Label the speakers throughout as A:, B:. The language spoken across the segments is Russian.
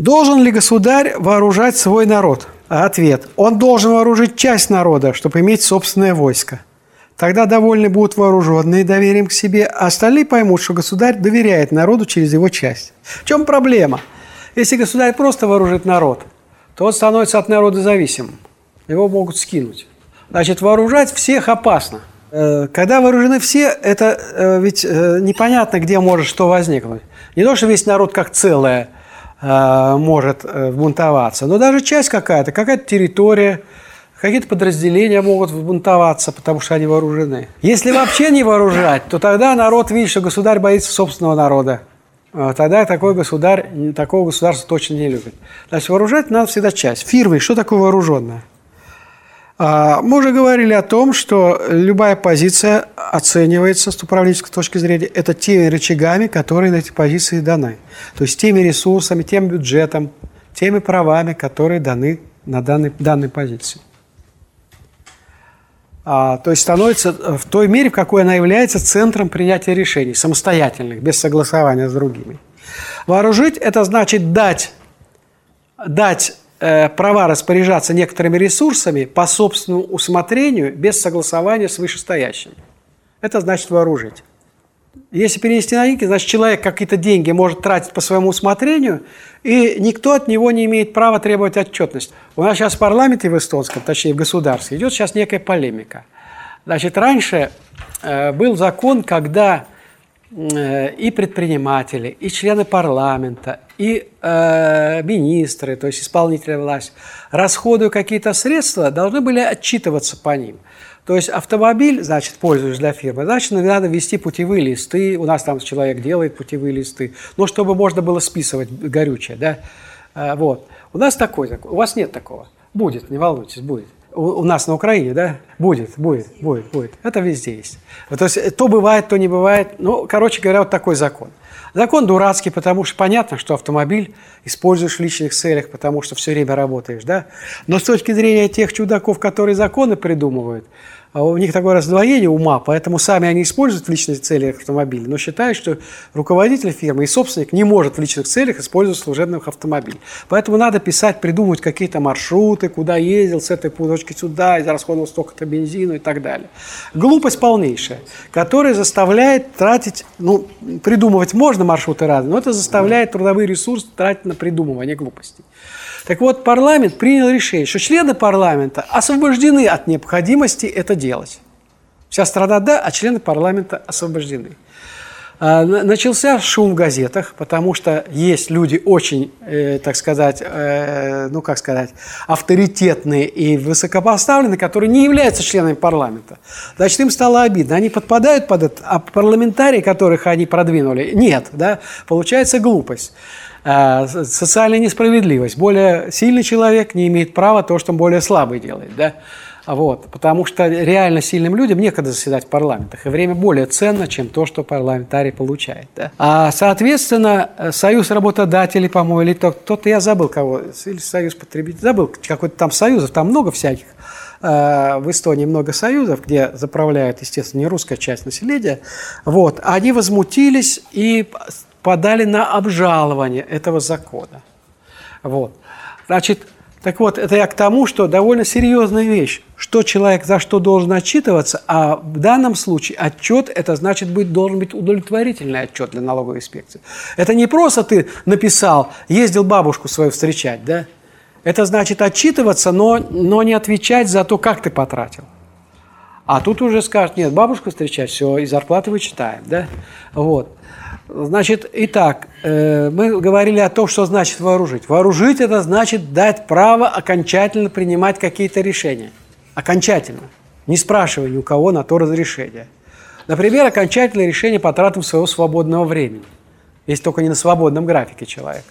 A: Должен ли государь вооружать свой народ? Ответ. Он должен вооружить часть народа, чтобы иметь собственное войско. Тогда довольны будут вооруженные доверием к себе, а остальные поймут, что государь доверяет народу через его часть. В чем проблема? Если государь просто вооружит народ, то он становится от народа зависимым. Его могут скинуть. Значит, вооружать всех опасно. Э, когда вооружены все, это э, ведь э, непонятно, где может что возникнуть. Не то, что весь народ как целое может бунтоваться, но даже часть какая-то, какая-то территория, Какие-то подразделения могут бунтоваться, потому что они вооружены. Если вообще не вооружать, то тогда народ видит, что государь боится собственного народа. А тогда такой государь, такого государства точно не любит. Значит, вооружать надо всегда часть. Фирмы, что такое вооруженное? А, мы уже говорили о том, что любая позиция оценивается с управленческой точки зрения. Это теми рычагами, которые на эти позиции даны. То есть теми ресурсами, тем бюджетом, теми правами, которые даны на данной, данной позиции а, то есть становится в той мере, в какой она является центром принятия решений, самостоятельных, без согласования с другими. Вооружить – это значит дать, дать э, права распоряжаться некоторыми ресурсами по собственному усмотрению, без согласования с вышестоящим. Это значит вооружить. Если перенести на деньги, значит, человек какие-то деньги может тратить по своему усмотрению, и никто от него не имеет права требовать отчетность. У нас сейчас в парламенте в эстонском, точнее в государстве, идет сейчас некая полемика. Значит, раньше э, был закон, когда э, и предприниматели, и члены парламента, и э, министры, то есть исполнительная власть, расходуя какие-то средства, должны были отчитываться по ним – то есть автомобиль, значит, пользуешь для фирмы, значит, надо ввести путевые листы. У нас там человек делает путевые листы. Ну, чтобы можно было списывать горючее, да. А, вот. У нас такой закон. У вас нет такого. Будет, не волнуйтесь, будет. У, нас на Украине, да? Будет, будет, будет, будет. Это везде есть. То есть то бывает, то не бывает. Ну, короче говоря, вот такой закон. Закон дурацкий, потому что понятно, что автомобиль используешь в личных целях, потому что все время работаешь, да? Но с точки зрения тех чудаков, которые законы придумывают, а у них такое раздвоение ума, поэтому сами они используют в личных целях автомобили, но считают, что руководитель фирмы и собственник не может в личных целях использовать служебных автомобилей. Поэтому надо писать, придумывать какие-то маршруты, куда ездил, с этой точки сюда, расходовал столько-то бензина и так далее. Глупость полнейшая, которая заставляет тратить, ну, придумывать можно маршруты разные, но это заставляет трудовые ресурсы тратить на придумывание глупостей. Так вот, парламент принял решение, что члены парламента освобождены от необходимости это делать. Вся страна – да, а члены парламента освобождены. А, начался шум в газетах, потому что есть люди очень, э, так сказать, э, ну как сказать, авторитетные и высокопоставленные, которые не являются членами парламента. Значит, им стало обидно. Они подпадают под это, а парламентарии, которых они продвинули, нет. Да? Получается глупость. А, социальная несправедливость. Более сильный человек не имеет права то, что он более слабый делает. Да? Вот, потому что реально сильным людям некогда заседать в парламентах, и время более ценно, чем то, что парламентарий получает. Да? А, соответственно, союз работодателей, по-моему, или кто-то, я забыл кого, или союз потребителей, забыл какой-то там союзов, там много всяких, а, в Эстонии много союзов, где заправляет, естественно, не русская часть населения, вот, они возмутились и подали на обжалование этого закона. Вот. Значит, так вот, это я к тому, что довольно серьезная вещь, что человек за что должен отчитываться, а в данном случае отчет, это значит, быть, должен быть удовлетворительный отчет для налоговой инспекции. Это не просто ты написал, ездил бабушку свою встречать, да? Это значит отчитываться, но, но не отвечать за то, как ты потратил. А тут уже скажут, нет, бабушку встречать, все, и зарплаты вычитаем, да? Вот. Значит, итак, э, мы говорили о том, что значит вооружить. Вооружить – это значит дать право окончательно принимать какие-то решения. Окончательно. Не спрашивая ни у кого на то разрешение. Например, окончательное решение по тратам своего свободного времени. Если только не на свободном графике человек.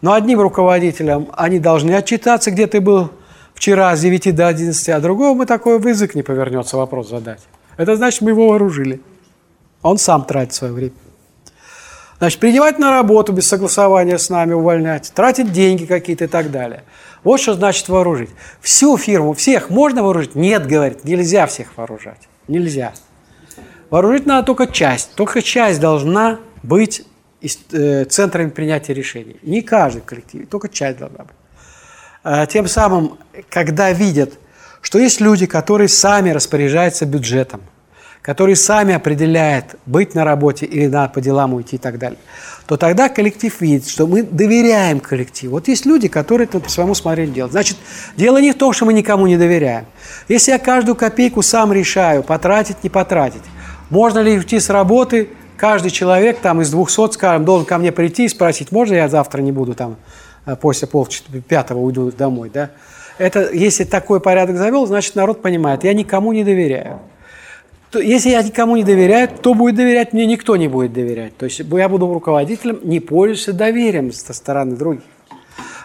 A: Но одним руководителям они должны отчитаться, где ты был вчера с 9 до 11, а другому такой в язык не повернется вопрос задать. Это значит, мы его вооружили. Он сам тратит свое время. Значит, принимать на работу без согласования с нами, увольнять, тратить деньги какие-то и так далее. Вот что значит вооружить. Всю фирму, всех можно вооружить? Нет, говорит, нельзя всех вооружать. Нельзя. Вооружить надо только часть. Только часть должна быть э, центрами принятия решений. Не каждый в коллективе, только часть должна быть. А, тем самым, когда видят, что есть люди, которые сами распоряжаются бюджетом, которые сами определяют, быть на работе или надо по делам уйти и так далее, то тогда коллектив видит, что мы доверяем коллективу. Вот есть люди, которые это по своему смотрению делают. Значит, дело не в том, что мы никому не доверяем. Если я каждую копейку сам решаю, потратить, не потратить, можно ли уйти с работы, каждый человек там из 200, скажем, должен ко мне прийти и спросить, можно я завтра не буду там э, после полпятого уйду домой, да? Это, если такой порядок завел, значит, народ понимает, я никому не доверяю то если я никому не доверяю, кто будет доверять мне, никто не будет доверять. То есть я буду руководителем, не пользуюсь доверием со стороны других.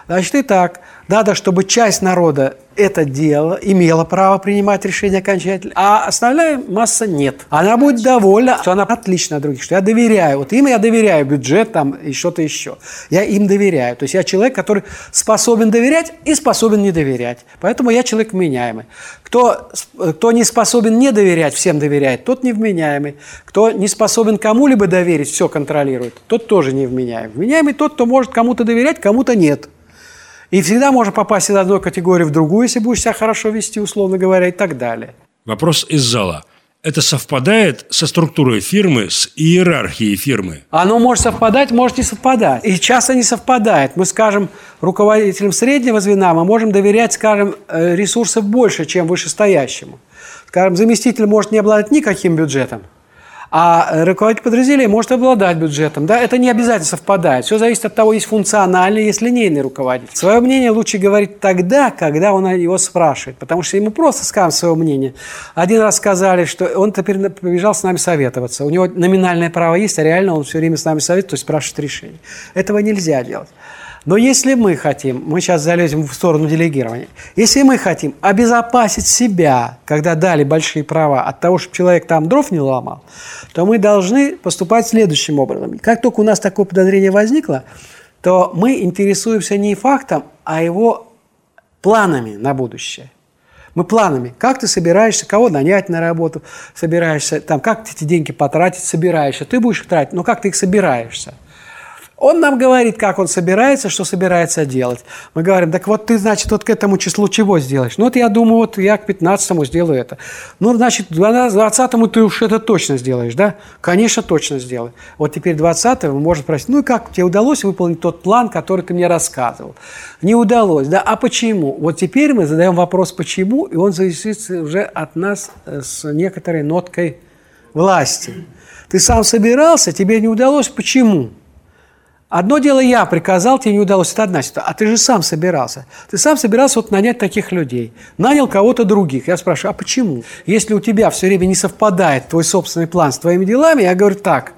A: Значит, и так, надо, чтобы часть народа это дело, имела право принимать решения окончательно, а основная масса нет. Она будет довольна, что она отлична от других, что я доверяю. Вот им я доверяю бюджет там и что-то еще. Я им доверяю. То есть я человек, который способен доверять и способен не доверять. Поэтому я человек вменяемый. Кто, кто не способен не доверять, всем доверяет, тот невменяемый. Кто не способен кому-либо доверить, все контролирует, тот тоже невменяемый. Вменяемый тот, кто может кому-то доверять, кому-то нет. И всегда можно попасть из одной категории в другую, если будешь себя хорошо вести, условно говоря, и так далее.
B: Вопрос из зала. Это совпадает со структурой фирмы, с иерархией фирмы?
A: Оно может совпадать, может не совпадать. И часто не совпадает. Мы, скажем, руководителям среднего звена мы можем доверять, скажем, э, ресурсов больше, чем вышестоящему. Скажем, заместитель может не обладать никаким бюджетом, а руководитель подразделения может обладать бюджетом. Да? Это не обязательно совпадает. Все зависит от того, есть функциональный, есть линейный руководитель. Свое мнение лучше говорить тогда, когда он его спрашивает. Потому что ему просто скажем свое мнение. Один раз сказали, что он теперь побежал с нами советоваться. У него номинальное право есть, а реально он все время с нами советует, то есть спрашивает решение. Этого нельзя делать. Но если мы хотим, мы сейчас залезем в сторону делегирования, если мы хотим обезопасить себя, когда дали большие права от того, чтобы человек там дров не ломал, то мы должны поступать следующим образом. Как только у нас такое подозрение возникло, то мы интересуемся не фактом, а его планами на будущее. Мы планами. Как ты собираешься, кого нанять на работу, собираешься, там, как ты эти деньги потратить собираешься. Ты будешь их тратить, но как ты их собираешься – он нам говорит, как он собирается, что собирается делать. Мы говорим, так вот ты, значит, вот к этому числу чего сделаешь? Ну вот я думаю, вот я к 15 сделаю это. Ну, значит, к 20 ты уж это точно сделаешь, да? Конечно, точно сделаю. Вот теперь 20 вы можете спросить, ну и как тебе удалось выполнить тот план, который ты мне рассказывал? Не удалось, да? А почему? Вот теперь мы задаем вопрос, почему, и он зависит уже от нас э, с некоторой ноткой власти. Ты сам собирался, тебе не удалось, почему? Одно дело я приказал, тебе не удалось, это одна ситуация. А ты же сам собирался. Ты сам собирался вот нанять таких людей. Нанял кого-то других. Я спрашиваю, а почему? Если у тебя все время не совпадает твой собственный план с твоими делами, я говорю так –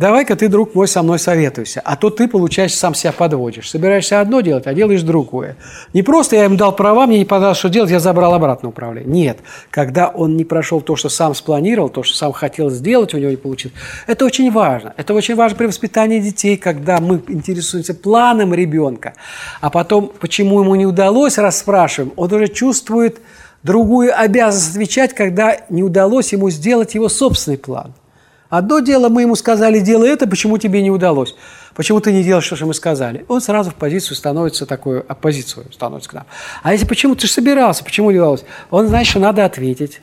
A: давай-ка ты, друг мой, со мной советуйся. А то ты, получаешь, сам себя подводишь. Собираешься одно делать, а делаешь другое. Не просто я ему дал права, мне не понравилось, что делать, я забрал обратно управление. Нет. Когда он не прошел то, что сам спланировал, то, что сам хотел сделать, у него не получилось. Это очень важно. Это очень важно при воспитании детей, когда мы интересуемся планом ребенка, а потом, почему ему не удалось, расспрашиваем, он уже чувствует другую обязанность отвечать, когда не удалось ему сделать его собственный план. Одно дело, мы ему сказали, делай это, почему тебе не удалось? Почему ты не делаешь, что мы сказали? Он сразу в позицию становится такую, оппозицию становится к нам. А если почему ты же собирался, почему не удалось? Он знает, что надо ответить.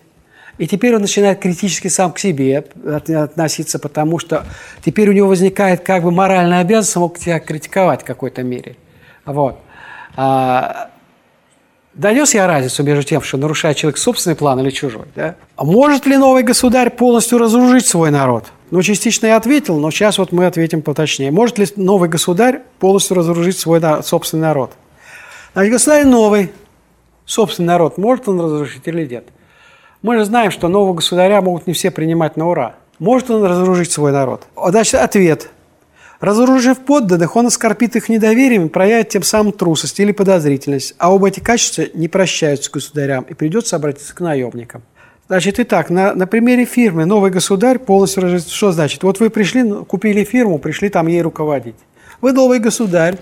A: И теперь он начинает критически сам к себе относиться, потому что теперь у него возникает как бы моральная обязанность мог тебя критиковать в какой-то мере. Вот. А, Донес я разницу между тем, что нарушает человек собственный план или чужой? Да? А может ли новый государь полностью разоружить свой народ? Ну, частично я ответил, но сейчас вот мы ответим поточнее. Может ли новый государь полностью разоружить свой собственный народ? Значит, государь новый, собственный народ, может он разоружить или нет? Мы же знаем, что нового государя могут не все принимать на ура. Может он разоружить свой народ? Значит, ответ – Разоружив подданных, он оскорбит их недоверием проявит тем самым трусость или подозрительность, а оба эти качества не прощаются государям, и придется обратиться к наемникам. Значит, итак, на, на примере фирмы «Новый государь» полностью разжить. Что значит? Вот вы пришли, ну, купили фирму, пришли там ей руководить. Вы новый государь.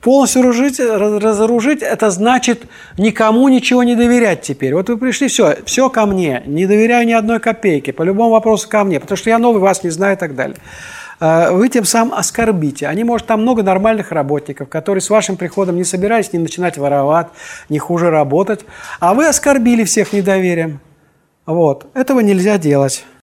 A: Полностью разоружить, разоружить – это значит никому ничего не доверять теперь. Вот вы пришли, все, все ко мне, не доверяю ни одной копейки, по любому вопросу ко мне, потому что я новый, вас не знаю и так далее. Э, вы тем самым оскорбите. Они, может, там много нормальных работников, которые с вашим приходом не собирались не начинать воровать, не хуже работать, а вы оскорбили всех недоверием. Вот. Этого нельзя делать.